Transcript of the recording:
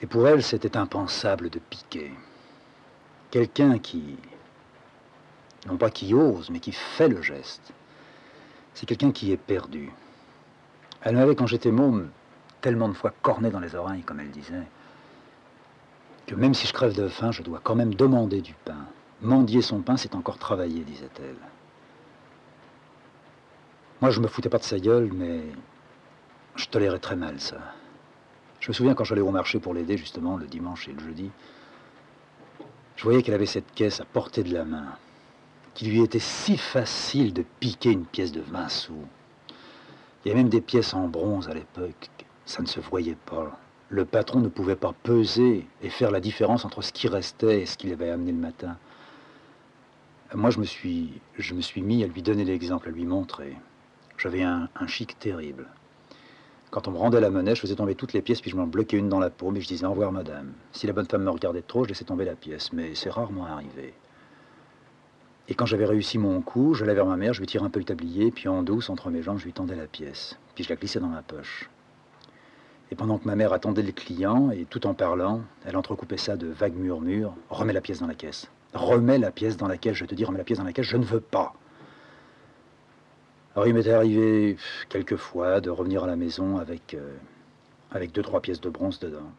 Et pour elle, c'était impensable de piquer. Quelqu'un qui, non pas qui ose, mais qui fait le geste, c'est quelqu'un qui est perdu. Elle m'avait, quand j'étais môme, tellement de fois corné dans les oreilles, comme elle disait, que même si je crève de faim, je dois quand même demander du pain. Mendier son pain, c'est encore travailler, disait-elle. Moi, je me foutais pas de sa gueule, mais je tolérais très mal ça. Je me souviens quand j'allais au marché pour l'aider, justement, le dimanche et le jeudi, je voyais qu'elle avait cette caisse à portée de la main, qu'il lui était si facile de piquer une pièce de 20 sous. Il y avait même des pièces en bronze à l'époque. Ça ne se voyait pas. Le patron ne pouvait pas peser et faire la différence entre ce qui restait et ce qu'il avait amené le matin. Moi, je me suis, mis à lui donner l'exemple, à lui montrer. J'avais un, chic terrible. Quand on me rendait la monnaie, je faisais tomber toutes les pièces, puis je m'en bloquais une dans la paume et je disais au revoir, madame. Si la bonne femme me regardait trop, je laissais tomber la pièce, mais c'est rarement arrivé. Et quand j'avais réussi mon coup, j'allais vers ma mère, je lui tirais un peu le tablier, puis en douce, entre mes jambes, je lui tendais la pièce. Puis je la glissais dans ma poche. Et pendant que ma mère attendait le client, et tout en parlant, elle entrecoupait ça de vagues murmures, remets la pièce dans la caisse. Remets la pièce dans laquelle, je te dis, remets la pièce dans la caisse, je ne veux pas. Alors il m'était arrivé quelquefois de revenir à la maison avec, euh, avec deux, trois pièces de bronze dedans.